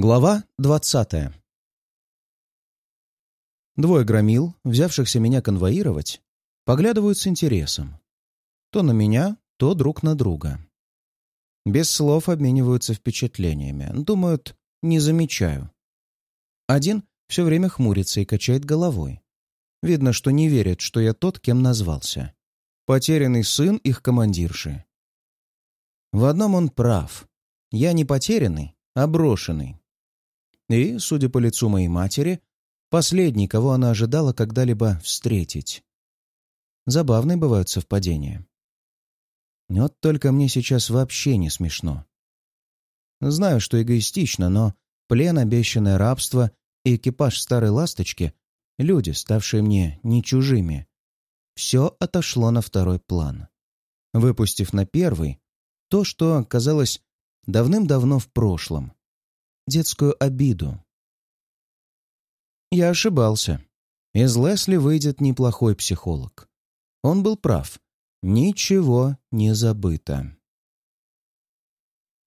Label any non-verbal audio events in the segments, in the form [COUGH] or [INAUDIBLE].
Глава двадцатая Двое громил, взявшихся меня конвоировать, поглядывают с интересом. То на меня, то друг на друга. Без слов обмениваются впечатлениями. Думают, не замечаю. Один все время хмурится и качает головой. Видно, что не верит, что я тот, кем назвался. Потерянный сын их командирши. В одном он прав. Я не потерянный, а брошенный. И, судя по лицу моей матери, последний, кого она ожидала когда-либо встретить. Забавные бывают совпадения. Вот только мне сейчас вообще не смешно. Знаю, что эгоистично, но плен, обещанное рабство и экипаж старой ласточки — люди, ставшие мне не чужими. Все отошло на второй план. Выпустив на первый то, что казалось давным-давно в прошлом детскую обиду. Я ошибался. Из Лесли выйдет неплохой психолог. Он был прав. Ничего не забыто.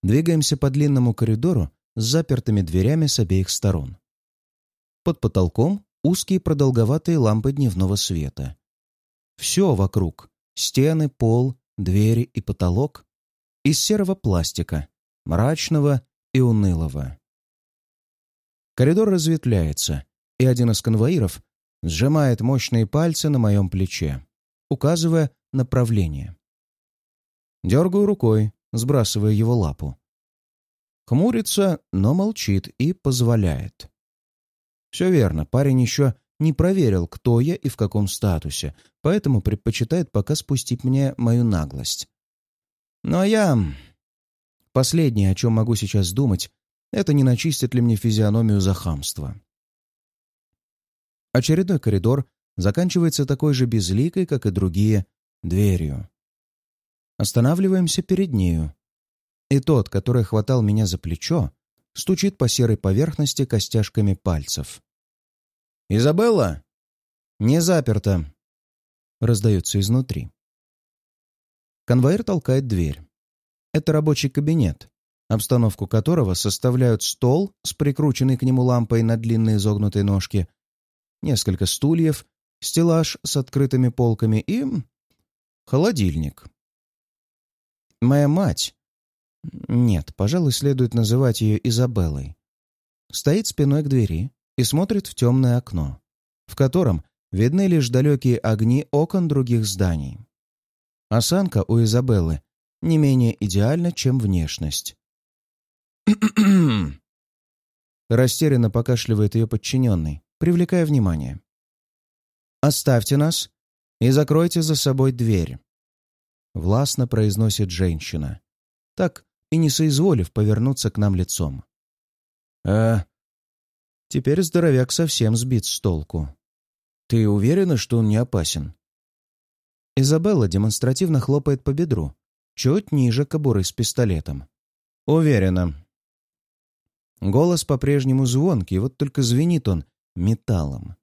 Двигаемся по длинному коридору с запертыми дверями с обеих сторон. Под потолком узкие продолговатые лампы дневного света. Все вокруг — стены, пол, двери и потолок — из серого пластика, мрачного и унылого. Коридор разветвляется, и один из конвоиров сжимает мощные пальцы на моем плече, указывая направление. Дергаю рукой, сбрасывая его лапу. Хмурится, но молчит и позволяет. Все верно, парень еще не проверил, кто я и в каком статусе, поэтому предпочитает пока спустить мне мою наглость. Но я... Последнее, о чем могу сейчас думать, это не начистит ли мне физиономию за хамство. Очередной коридор заканчивается такой же безликой, как и другие, дверью. Останавливаемся перед нею. И тот, который хватал меня за плечо, стучит по серой поверхности костяшками пальцев. «Изабелла!» «Не заперто!» Раздается изнутри. Конвоир толкает дверь. Это рабочий кабинет, обстановку которого составляют стол с прикрученной к нему лампой на длинные изогнутые ножки, несколько стульев, стеллаж с открытыми полками и... холодильник. Моя мать... Нет, пожалуй, следует называть ее Изабеллой. Стоит спиной к двери и смотрит в темное окно, в котором видны лишь далекие огни окон других зданий. Осанка у Изабеллы не менее идеальна, чем внешность. [CLEARS THROAT] Растерянно покашливает ее подчиненный, привлекая внимание. «Оставьте нас и закройте за собой дверь», — властно произносит женщина, так и не соизволив повернуться к нам лицом. «А...» Теперь здоровяк совсем сбит с толку. «Ты уверена, что он не опасен?» Изабелла демонстративно хлопает по бедру, чуть ниже кобуры с пистолетом. «Уверена», Голос по-прежнему звонкий, вот только звенит он металлом.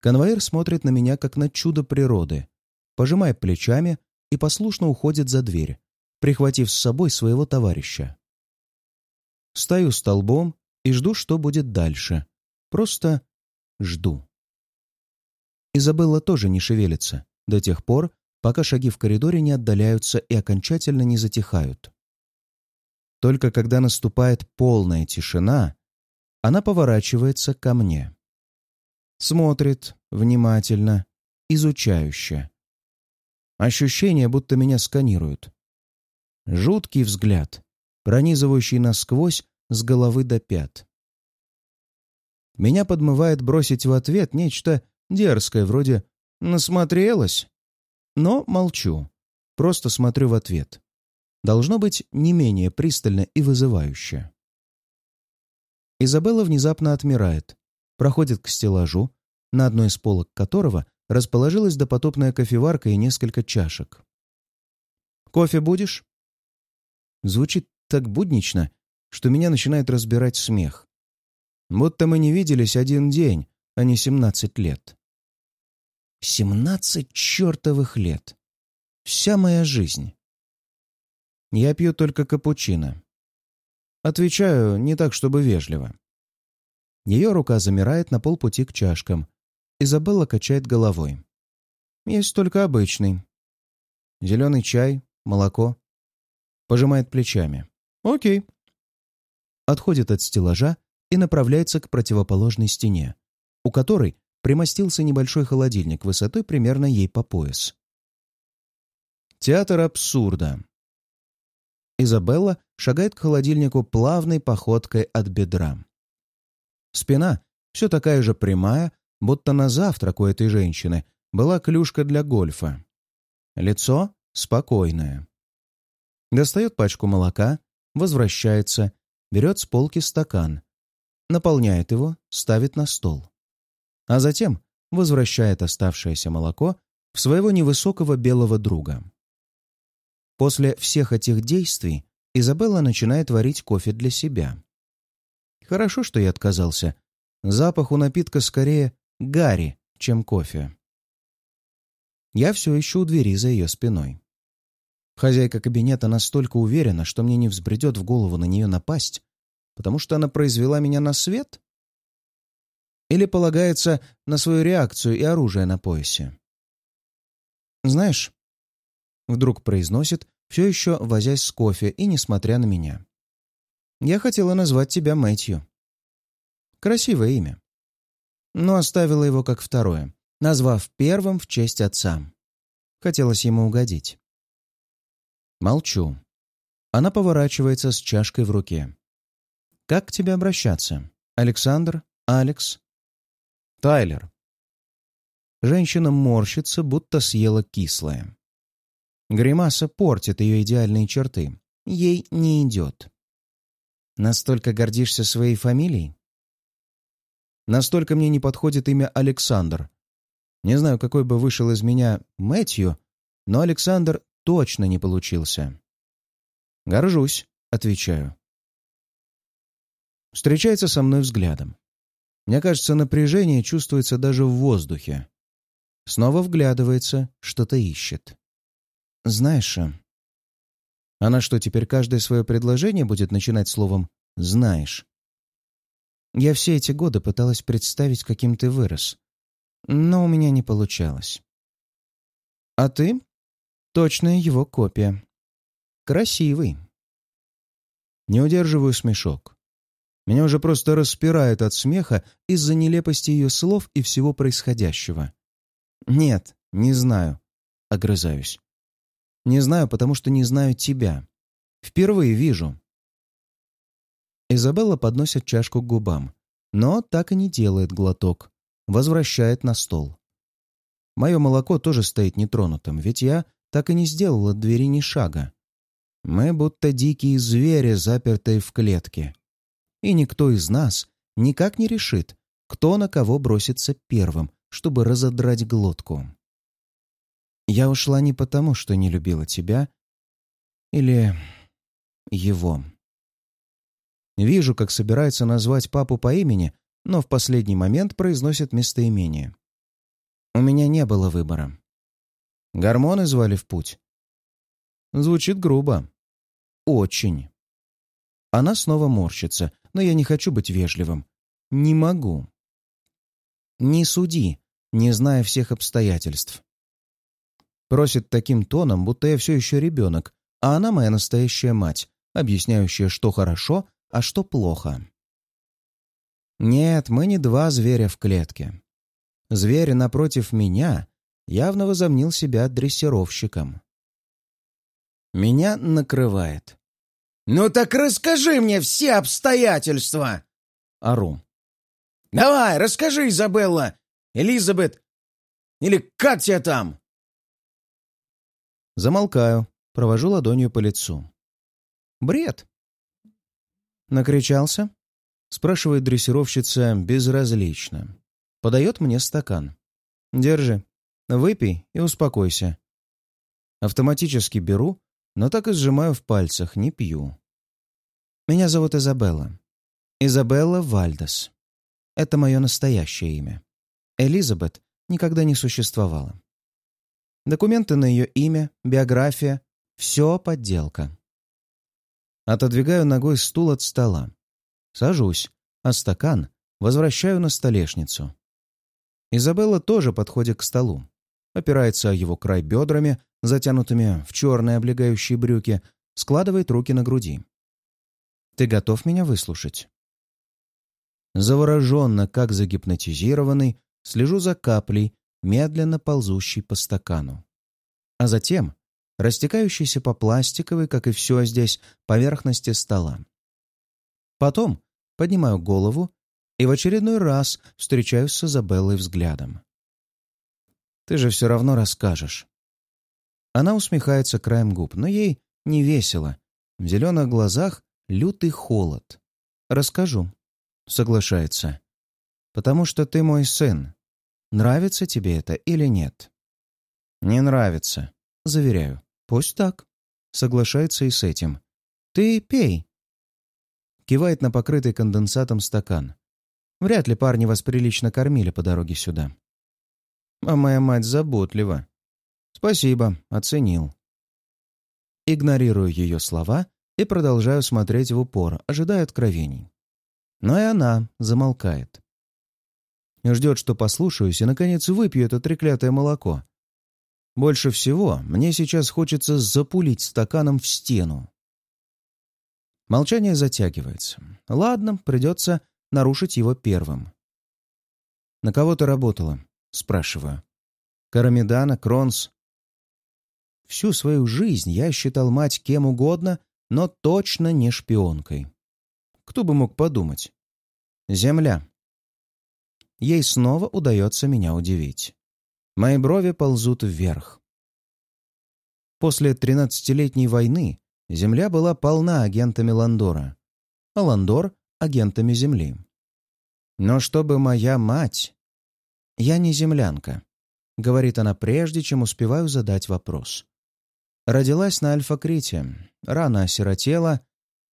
Конвоир смотрит на меня, как на чудо природы, пожимает плечами и послушно уходит за дверь, прихватив с собой своего товарища. Стою столбом и жду, что будет дальше. Просто жду. Изабелла тоже не шевелится до тех пор, пока шаги в коридоре не отдаляются и окончательно не затихают. Только когда наступает полная тишина, она поворачивается ко мне. Смотрит внимательно, изучающе. Ощущение, будто меня сканируют. Жуткий взгляд, пронизывающий насквозь с головы до пят. Меня подмывает бросить в ответ нечто дерзкое, вроде «насмотрелась». Но молчу, просто смотрю в ответ должно быть не менее пристально и вызывающе. Изабелла внезапно отмирает, проходит к стеллажу, на одной из полок которого расположилась допотопная кофеварка и несколько чашек. «Кофе будешь?» Звучит так буднично, что меня начинает разбирать смех. Будто мы не виделись один день, а не семнадцать лет. Семнадцать чертовых лет! Вся моя жизнь. Я пью только капучино. Отвечаю не так, чтобы вежливо. Ее рука замирает на полпути к чашкам. Изабелла качает головой. Есть только обычный. Зеленый чай, молоко. Пожимает плечами. Окей. Отходит от стеллажа и направляется к противоположной стене, у которой примостился небольшой холодильник высотой примерно ей по пояс. Театр абсурда. Изабелла шагает к холодильнику плавной походкой от бедра. Спина все такая же прямая, будто на завтрак у этой женщины была клюшка для гольфа. Лицо спокойное. Достает пачку молока, возвращается, берет с полки стакан, наполняет его, ставит на стол. А затем возвращает оставшееся молоко в своего невысокого белого друга. После всех этих действий Изабелла начинает варить кофе для себя. Хорошо, что я отказался. Запах у напитка скорее гари, чем кофе. Я все ищу у двери за ее спиной. Хозяйка кабинета настолько уверена, что мне не взбредет в голову на нее напасть, потому что она произвела меня на свет? Или полагается на свою реакцию и оружие на поясе? «Знаешь», — вдруг произносит, все еще возясь с кофе и несмотря на меня. Я хотела назвать тебя Мэтью. Красивое имя. Но оставила его как второе, назвав первым в честь отца. Хотелось ему угодить. Молчу. Она поворачивается с чашкой в руке. «Как к тебе обращаться? Александр? Алекс?» «Тайлер». Женщина морщится, будто съела кислое. Гримаса портит ее идеальные черты. Ей не идет. Настолько гордишься своей фамилией? Настолько мне не подходит имя Александр. Не знаю, какой бы вышел из меня Мэтью, но Александр точно не получился. «Горжусь», — отвечаю. Встречается со мной взглядом. Мне кажется, напряжение чувствуется даже в воздухе. Снова вглядывается, что-то ищет. Знаешь, она что, теперь каждое свое предложение будет начинать словом «знаешь»? Я все эти годы пыталась представить, каким ты вырос, но у меня не получалось. А ты? Точная его копия. Красивый. Не удерживаю смешок. Меня уже просто распирает от смеха из-за нелепости ее слов и всего происходящего. Нет, не знаю. Огрызаюсь. Не знаю, потому что не знаю тебя. Впервые вижу». Изабелла подносит чашку к губам, но так и не делает глоток. Возвращает на стол. Мое молоко тоже стоит нетронутым, ведь я так и не сделала от двери ни шага. Мы будто дикие звери, запертые в клетке. И никто из нас никак не решит, кто на кого бросится первым, чтобы разодрать глотку. Я ушла не потому, что не любила тебя или его. Вижу, как собирается назвать папу по имени, но в последний момент произносит местоимение. У меня не было выбора. Гормоны звали в путь. Звучит грубо. Очень. Она снова морщится, но я не хочу быть вежливым. Не могу. Не суди, не зная всех обстоятельств. Просит таким тоном, будто я все еще ребенок, а она моя настоящая мать, объясняющая, что хорошо, а что плохо. Нет, мы не два зверя в клетке. Зверь напротив меня явно возомнил себя дрессировщиком. Меня накрывает. «Ну так расскажи мне все обстоятельства!» Ору. «Давай, расскажи, Изабелла! Элизабет! Или как тебя там?» Замолкаю, провожу ладонью по лицу. «Бред!» «Накричался?» — спрашивает дрессировщица безразлично. Подает мне стакан. «Держи, выпей и успокойся». Автоматически беру, но так и сжимаю в пальцах, не пью. Меня зовут Изабелла. Изабелла Вальдес. Это мое настоящее имя. Элизабет никогда не существовала. Документы на ее имя, биография — все подделка. Отодвигаю ногой стул от стола. Сажусь, а стакан возвращаю на столешницу. Изабелла тоже подходит к столу. Опирается о его край бедрами, затянутыми в черные облегающие брюки, складывает руки на груди. «Ты готов меня выслушать?» Завороженно, как загипнотизированный, слежу за каплей, медленно ползущей по стакану. А затем растекающейся по пластиковой, как и все здесь, поверхности стола. Потом поднимаю голову и в очередной раз встречаюсь с Изабеллой взглядом. «Ты же все равно расскажешь». Она усмехается краем губ, но ей не весело. В зеленых глазах лютый холод. «Расскажу», — соглашается. «Потому что ты мой сын. Нравится тебе это или нет?» «Не нравится», — заверяю. «Пусть так», — соглашается и с этим. «Ты пей». Кивает на покрытый конденсатом стакан. Вряд ли парни вас прилично кормили по дороге сюда. А моя мать заботлива. Спасибо, оценил. Игнорирую ее слова и продолжаю смотреть в упор, ожидая откровений. Но и она замолкает. Ждет, что послушаюсь и, наконец, выпью это треклятое молоко. Больше всего мне сейчас хочется запулить стаканом в стену. Молчание затягивается. Ладно, придется нарушить его первым. «На кого ты работала?» — спрашиваю. «Карамедана, Кронс?» Всю свою жизнь я считал мать кем угодно, но точно не шпионкой. Кто бы мог подумать? Земля. Ей снова удается меня удивить. Мои брови ползут вверх. После тринадцатилетней войны Земля была полна агентами Ландора, а Ландор — агентами Земли. Но чтобы моя мать... Я не землянка, — говорит она прежде, чем успеваю задать вопрос. Родилась на Альфа-Крите, рано осиротела,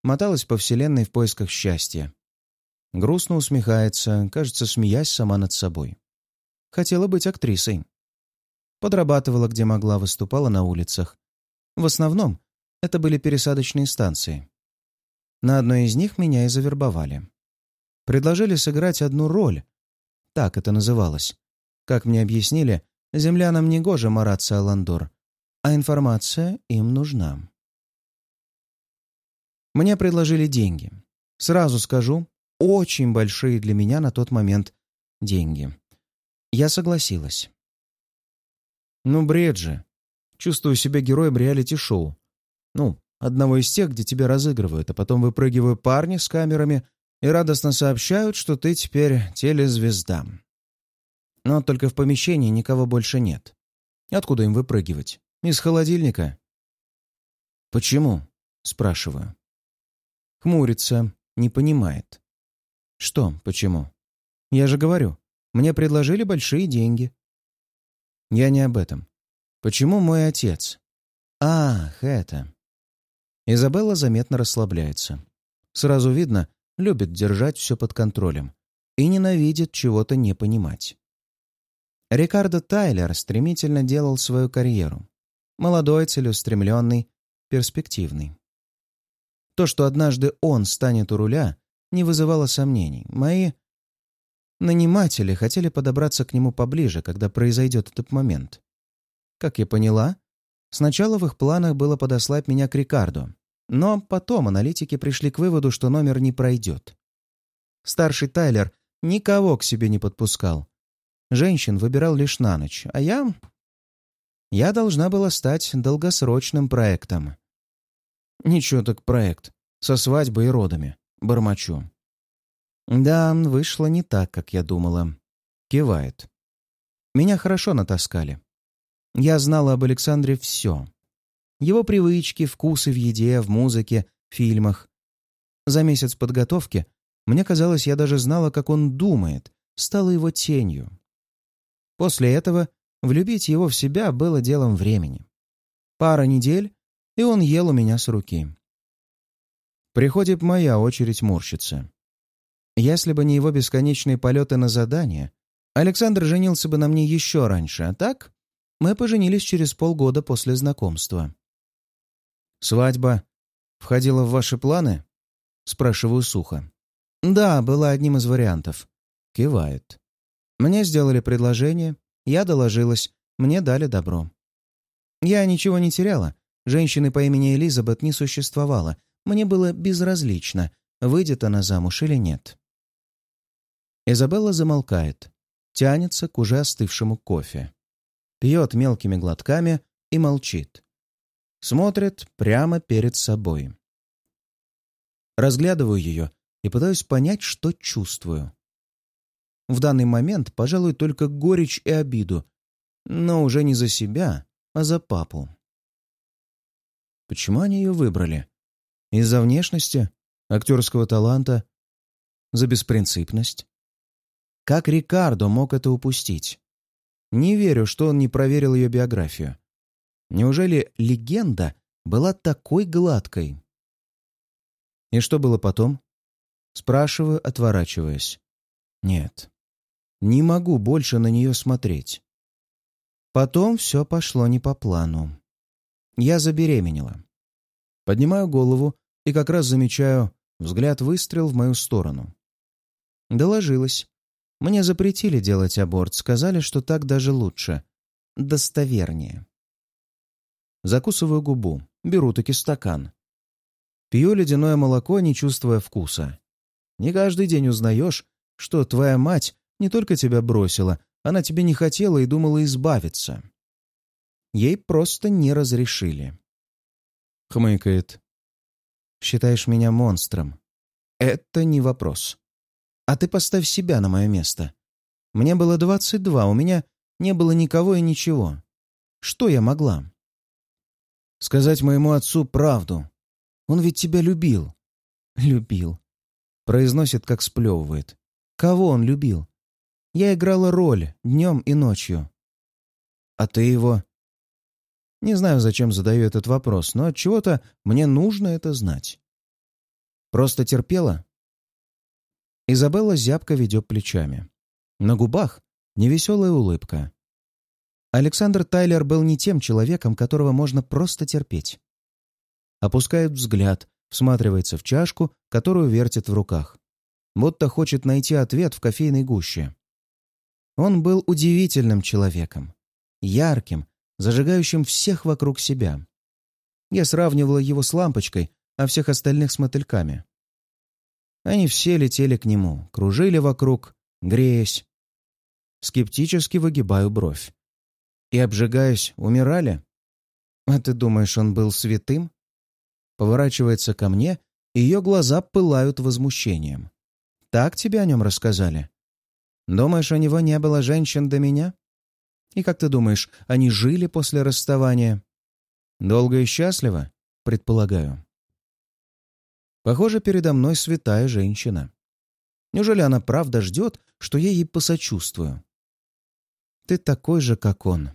моталась по вселенной в поисках счастья. Грустно усмехается, кажется, смеясь сама над собой. Хотела быть актрисой. Подрабатывала, где могла, выступала на улицах. В основном это были пересадочные станции. На одной из них меня и завербовали. Предложили сыграть одну роль. Так это называлось. Как мне объяснили, землянам не гоже мараться Аландор, а информация им нужна. Мне предложили деньги. Сразу скажу, очень большие для меня на тот момент деньги. Я согласилась. Ну, бред же. Чувствую себя героем реалити-шоу. Ну, одного из тех, где тебя разыгрывают, а потом выпрыгивают парни с камерами и радостно сообщают, что ты теперь телезвезда. Но только в помещении никого больше нет. Откуда им выпрыгивать? Из холодильника? «Почему?» — спрашиваю. Хмурится, не понимает. «Что, почему?» «Я же говорю, мне предложили большие деньги». «Я не об этом. Почему мой отец?» «Ах, это...» Изабелла заметно расслабляется. Сразу видно, любит держать все под контролем и ненавидит чего-то не понимать. Рикардо Тайлер стремительно делал свою карьеру. Молодой, целеустремленный, перспективный. То, что однажды он станет у руля, не вызывало сомнений. Мои наниматели хотели подобраться к нему поближе, когда произойдет этот момент. Как я поняла, Сначала в их планах было подослать меня к Рикарду, но потом аналитики пришли к выводу, что номер не пройдет. Старший Тайлер никого к себе не подпускал. Женщин выбирал лишь на ночь, а я... Я должна была стать долгосрочным проектом. Ничего так проект. Со свадьбой и родами. Бормочу. Да, вышло не так, как я думала. Кивает. Меня хорошо натаскали. Я знала об Александре все. Его привычки, вкусы в еде, в музыке, фильмах. За месяц подготовки мне казалось, я даже знала, как он думает, стала его тенью. После этого влюбить его в себя было делом времени. Пара недель, и он ел у меня с руки. Приходит моя очередь морщиться. Если бы не его бесконечные полеты на задание, Александр женился бы на мне еще раньше, а так мы поженились через полгода после знакомства. Свадьба входила в ваши планы?» Спрашиваю сухо. «Да, была одним из вариантов». Кивает. «Мне сделали предложение, я доложилась, мне дали добро. Я ничего не теряла. Женщины по имени Элизабет не существовало. Мне было безразлично, выйдет она замуж или нет». Изабелла замолкает, тянется к уже остывшему кофе. Пьет мелкими глотками и молчит. Смотрит прямо перед собой. Разглядываю ее и пытаюсь понять, что чувствую. В данный момент, пожалуй, только горечь и обиду, но уже не за себя, а за папу. Почему они ее выбрали? Из-за внешности, актерского таланта, за беспринципность? Как Рикардо мог это упустить? Не верю, что он не проверил ее биографию. Неужели легенда была такой гладкой? И что было потом? Спрашиваю, отворачиваясь. Нет, не могу больше на нее смотреть. Потом все пошло не по плану. Я забеременела. Поднимаю голову и как раз замечаю взгляд выстрел в мою сторону. Доложилась. Мне запретили делать аборт, сказали, что так даже лучше. Достовернее. Закусываю губу, беру таки стакан. Пью ледяное молоко, не чувствуя вкуса. Не каждый день узнаешь, что твоя мать не только тебя бросила, она тебе не хотела и думала избавиться. Ей просто не разрешили. Хмыкает. Считаешь меня монстром? Это не вопрос. А ты поставь себя на мое место. Мне было двадцать два, у меня не было никого и ничего. Что я могла? Сказать моему отцу правду. Он ведь тебя любил. Любил. Произносит, как сплевывает. Кого он любил? Я играла роль днем и ночью. А ты его... Не знаю, зачем задаю этот вопрос, но от чего-то мне нужно это знать. Просто терпела? Изабелла зябко ведет плечами. На губах невеселая улыбка. Александр Тайлер был не тем человеком, которого можно просто терпеть. Опускает взгляд, всматривается в чашку, которую вертит в руках. Будто хочет найти ответ в кофейной гуще. Он был удивительным человеком. Ярким, зажигающим всех вокруг себя. Я сравнивала его с лампочкой, а всех остальных с мотыльками. Они все летели к нему, кружили вокруг, греясь. Скептически выгибаю бровь. И, обжигаясь, умирали? А ты думаешь, он был святым? Поворачивается ко мне, и ее глаза пылают возмущением. Так тебе о нем рассказали? Думаешь, у него не было женщин до меня? И как ты думаешь, они жили после расставания? Долго и счастливо, предполагаю. Похоже, передо мной святая женщина. Неужели она правда ждет, что я ей посочувствую? Ты такой же, как он.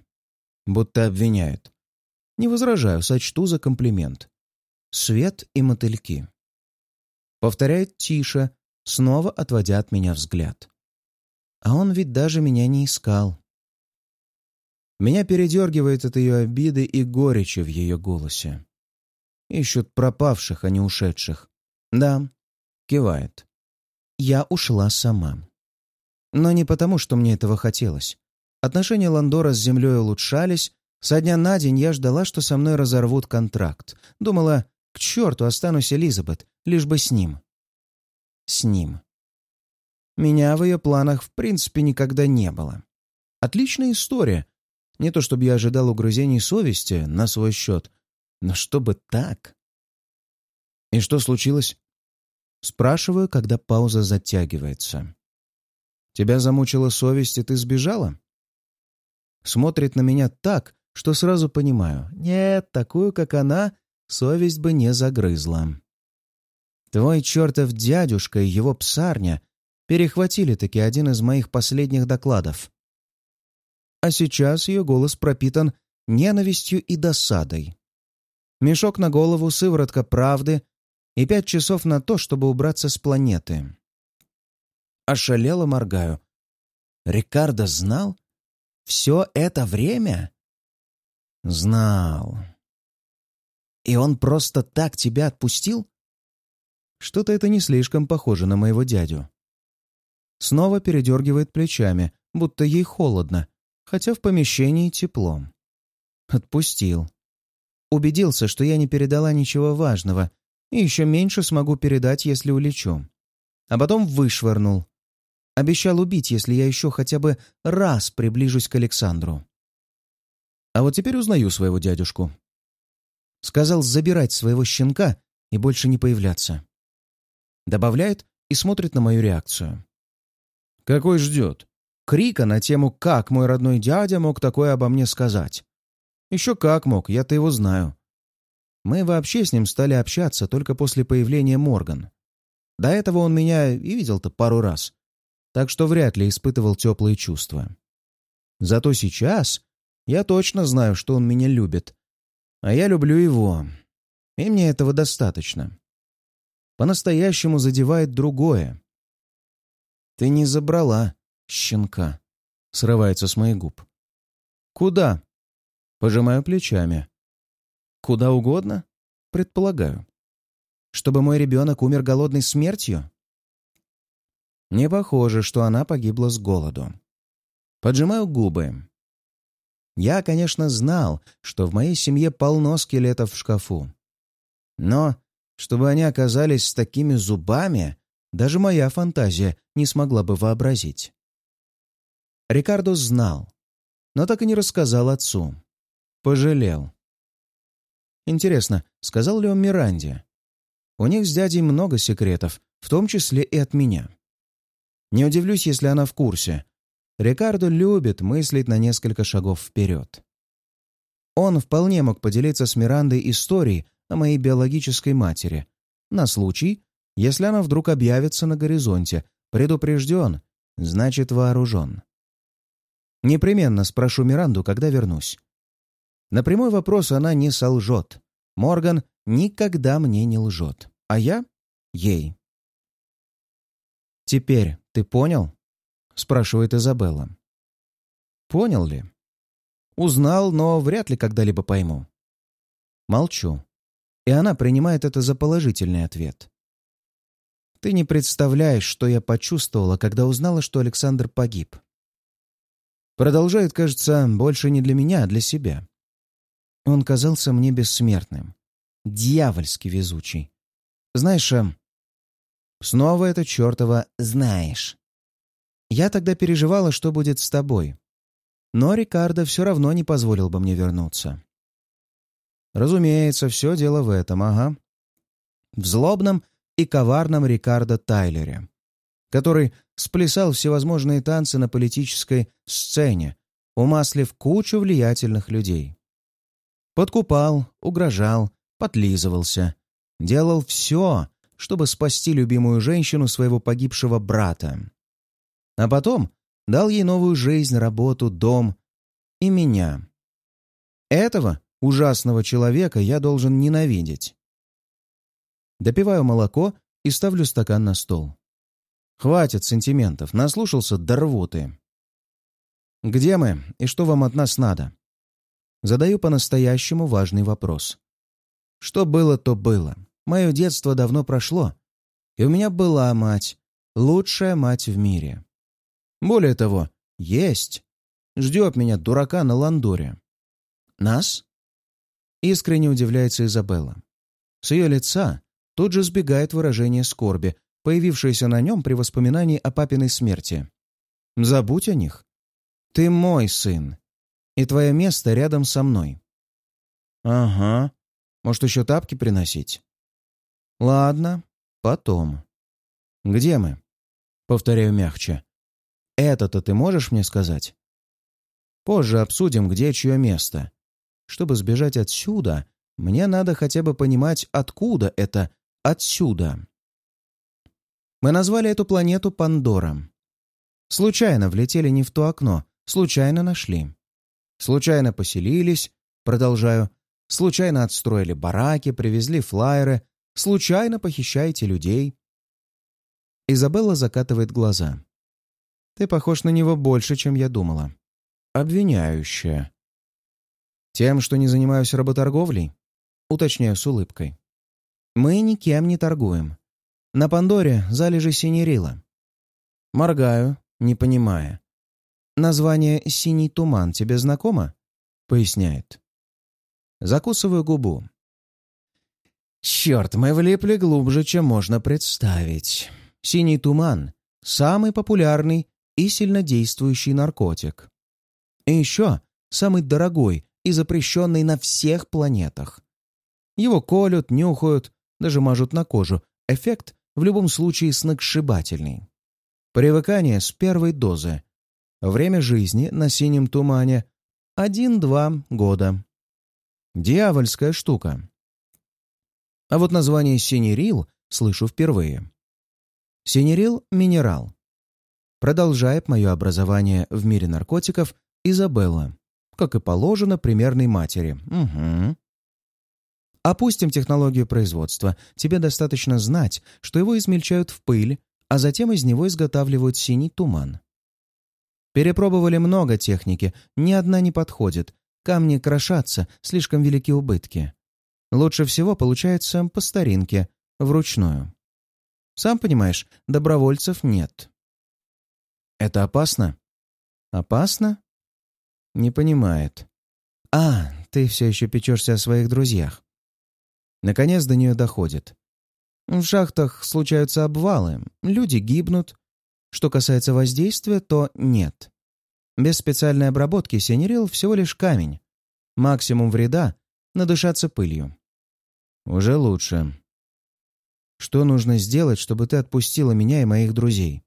Будто обвиняет. Не возражаю, сочту за комплимент. Свет и мотыльки. Повторяет тише, снова отводя от меня взгляд. А он ведь даже меня не искал. Меня передергивает от ее обиды и горечи в ее голосе. Ищут пропавших, а не ушедших. «Да», — кивает. «Я ушла сама. Но не потому, что мне этого хотелось. Отношения Ландора с землей улучшались. Со дня на день я ждала, что со мной разорвут контракт. Думала, к черту останусь Элизабет, лишь бы с ним. С ним. Меня в ее планах в принципе никогда не было. Отличная история. Не то чтобы я ожидал угрызений совести на свой счет, но чтобы так. «И что случилось?» Спрашиваю, когда пауза затягивается. «Тебя замучила совесть, и ты сбежала?» Смотрит на меня так, что сразу понимаю. Нет, такую, как она, совесть бы не загрызла. Твой чертов дядюшка и его псарня перехватили таки один из моих последних докладов. А сейчас ее голос пропитан ненавистью и досадой. Мешок на голову, сыворотка правды и пять часов на то, чтобы убраться с планеты. Ошалело моргаю. Рикардо знал? Все это время? Знал. И он просто так тебя отпустил? Что-то это не слишком похоже на моего дядю. Снова передергивает плечами, будто ей холодно, хотя в помещении тепло. Отпустил. Убедился, что я не передала ничего важного, и еще меньше смогу передать, если улечу. А потом вышвырнул. Обещал убить, если я еще хотя бы раз приближусь к Александру. А вот теперь узнаю своего дядюшку. Сказал забирать своего щенка и больше не появляться. Добавляет и смотрит на мою реакцию. Какой ждет? Крика на тему «Как мой родной дядя мог такое обо мне сказать?» Еще как мог, я-то его знаю. Мы вообще с ним стали общаться только после появления Морган. До этого он меня и видел-то пару раз, так что вряд ли испытывал теплые чувства. Зато сейчас я точно знаю, что он меня любит, а я люблю его, и мне этого достаточно. По-настоящему задевает другое. «Ты не забрала щенка», — срывается с моих губ. «Куда?» Пожимаю плечами. Куда угодно? Предполагаю. Чтобы мой ребенок умер голодной смертью? Не похоже, что она погибла с голоду. Поджимаю губы. Я, конечно, знал, что в моей семье полно скелетов в шкафу. Но чтобы они оказались с такими зубами, даже моя фантазия не смогла бы вообразить. Рикардо знал, но так и не рассказал отцу. Пожалел. Интересно, сказал ли он Миранде? У них с дядей много секретов, в том числе и от меня. Не удивлюсь, если она в курсе. Рикардо любит мыслить на несколько шагов вперед. Он вполне мог поделиться с Мирандой историей о моей биологической матери, на случай, если она вдруг объявится на горизонте, предупрежден, значит вооружен. Непременно спрошу Миранду, когда вернусь. На прямой вопрос она не солжет. Морган никогда мне не лжет. А я — ей. «Теперь ты понял?» — спрашивает Изабелла. «Понял ли?» «Узнал, но вряд ли когда-либо пойму». Молчу. И она принимает это за положительный ответ. «Ты не представляешь, что я почувствовала, когда узнала, что Александр погиб». Продолжает, кажется, больше не для меня, а для себя. Он казался мне бессмертным. Дьявольски везучий. Знаешь, эм, снова это чертово «знаешь». Я тогда переживала, что будет с тобой. Но Рикардо все равно не позволил бы мне вернуться. Разумеется, все дело в этом, ага. В злобном и коварном Рикардо Тайлере, который сплясал всевозможные танцы на политической сцене, умаслив кучу влиятельных людей. Подкупал, угрожал, подлизывался. Делал все, чтобы спасти любимую женщину своего погибшего брата. А потом дал ей новую жизнь, работу, дом и меня. Этого ужасного человека я должен ненавидеть. Допиваю молоко и ставлю стакан на стол. Хватит сантиментов, наслушался до рвоты. «Где мы и что вам от нас надо?» Задаю по-настоящему важный вопрос. Что было, то было. Мое детство давно прошло. И у меня была мать. Лучшая мать в мире. Более того, есть. Ждет меня дурака на ландоре. Нас? Искренне удивляется Изабелла. С ее лица тут же сбегает выражение скорби, появившееся на нем при воспоминании о папиной смерти. Забудь о них. Ты мой сын, и твое место рядом со мной». «Ага. Может, еще тапки приносить?» «Ладно, потом». «Где мы?» Повторяю мягче. «Это-то ты можешь мне сказать?» «Позже обсудим, где чье место. Чтобы сбежать отсюда, мне надо хотя бы понимать, откуда это «отсюда». Мы назвали эту планету Пандора. Случайно влетели не в то окно, случайно нашли. Случайно поселились, продолжаю, случайно отстроили бараки, привезли флайеры, случайно похищаете людей. Изабелла закатывает глаза. Ты похож на него больше, чем я думала. Обвиняющая. Тем, что не занимаюсь работорговлей? Уточняю с улыбкой. «Мы никем не торгуем. На Пандоре залежи синерила». Моргаю, не понимая. «Название «Синий туман» тебе знакомо?» — поясняет. Закусываю губу. Черт, мы влипли глубже, чем можно представить. Синий туман — самый популярный и сильнодействующий наркотик. И еще самый дорогой и запрещенный на всех планетах. Его колют, нюхают, даже мажут на кожу. Эффект в любом случае сногсшибательный. Привыкание с первой дозы. Время жизни на синем тумане — один-два года. Дьявольская штука. А вот название синерил слышу впервые. Синерил — минерал. Продолжает мое образование в мире наркотиков Изабелла, как и положено примерной матери. Угу. Опустим технологию производства. Тебе достаточно знать, что его измельчают в пыль, а затем из него изготавливают синий туман. Перепробовали много техники, ни одна не подходит. Камни крошатся, слишком велики убытки. Лучше всего получается по старинке, вручную. Сам понимаешь, добровольцев нет. Это опасно? Опасно? Не понимает. А, ты все еще печешься о своих друзьях. Наконец до нее доходит. В шахтах случаются обвалы, люди гибнут. Что касается воздействия, то нет. Без специальной обработки синерил всего лишь камень. Максимум вреда — надышаться пылью. Уже лучше. Что нужно сделать, чтобы ты отпустила меня и моих друзей?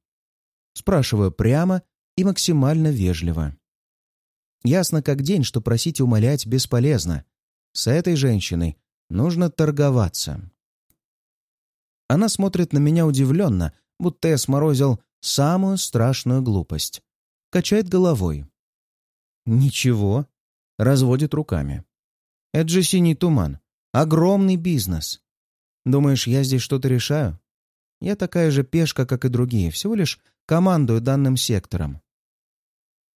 Спрашиваю прямо и максимально вежливо. Ясно как день, что просить и умолять бесполезно. С этой женщиной нужно торговаться. Она смотрит на меня удивленно, будто я сморозил самую страшную глупость. Качает головой. «Ничего», — разводит руками. «Это же синий туман. Огромный бизнес. Думаешь, я здесь что-то решаю? Я такая же пешка, как и другие, всего лишь командую данным сектором.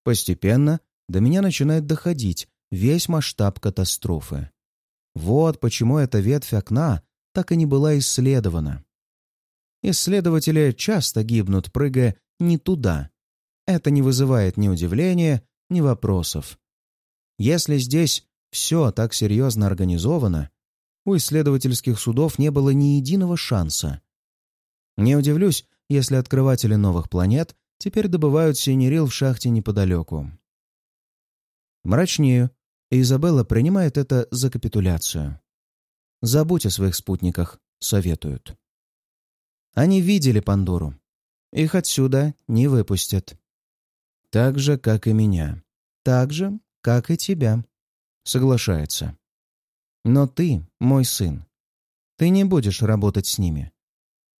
Постепенно до меня начинает доходить весь масштаб катастрофы. Вот почему эта ветвь окна так и не была исследована. Исследователи часто гибнут, прыгая не туда. Это не вызывает ни удивления, ни вопросов. Если здесь все так серьезно организовано, у исследовательских судов не было ни единого шанса. Не удивлюсь, если открыватели новых планет теперь добывают синерил в шахте неподалеку. Мрачнею, и Изабелла принимает это за капитуляцию. «Забудь о своих спутниках», — советуют. Они видели Пандору. Их отсюда не выпустят. Так же, как и меня. Так же, как и тебя. Соглашается. Но ты мой сын. Ты не будешь работать с ними.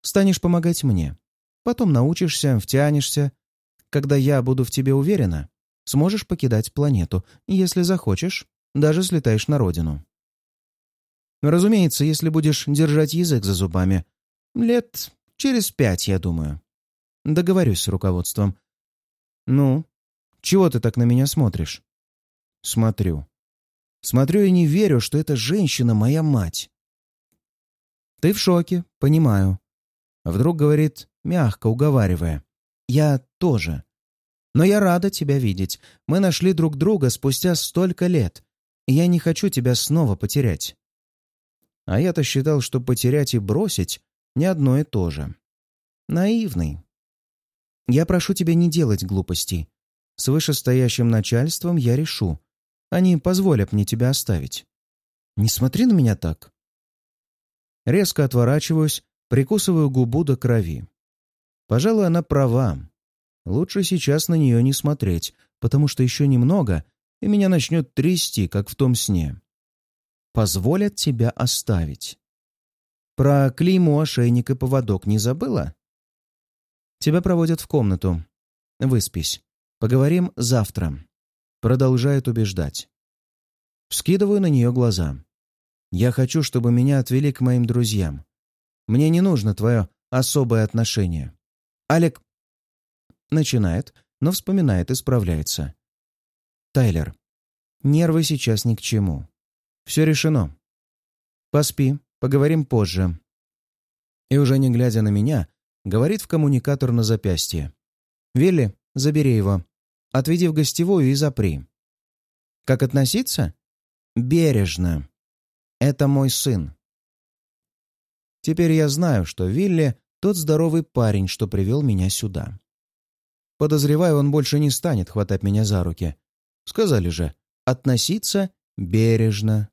Станешь помогать мне. Потом научишься, втянешься. Когда я буду в тебе уверена, сможешь покидать планету. Если захочешь, даже слетаешь на родину. Разумеется, если будешь держать язык за зубами. Лет через пять, я думаю. Договорюсь с руководством. Ну, чего ты так на меня смотришь? Смотрю. Смотрю и не верю, что эта женщина моя мать. Ты в шоке, понимаю. Вдруг говорит, мягко уговаривая. Я тоже. Но я рада тебя видеть. Мы нашли друг друга спустя столько лет. И я не хочу тебя снова потерять. А я-то считал, что потерять и бросить не одно и то же. Наивный. Я прошу тебя не делать глупостей. С вышестоящим начальством я решу, они позволят мне тебя оставить. Не смотри на меня так. Резко отворачиваюсь, прикусываю губу до крови. Пожалуй, она права. Лучше сейчас на нее не смотреть, потому что еще немного, и меня начнет трясти, как в том сне. Позволят тебя оставить. Про клеймо, ошейник и поводок не забыла? Тебя проводят в комнату. Выспись. Поговорим завтра. Продолжает убеждать. Вскидываю на нее глаза. Я хочу, чтобы меня отвели к моим друзьям. Мне не нужно твое особое отношение. Алек начинает, но вспоминает и справляется. Тайлер, нервы сейчас ни к чему. Все решено. «Поспи, поговорим позже». И уже не глядя на меня, говорит в коммуникатор на запястье. «Вилли, забери его. Отведи в гостевую и запри». «Как относиться?» «Бережно. Это мой сын». Теперь я знаю, что Вилли — тот здоровый парень, что привел меня сюда. Подозреваю, он больше не станет хватать меня за руки. Сказали же, относиться бережно.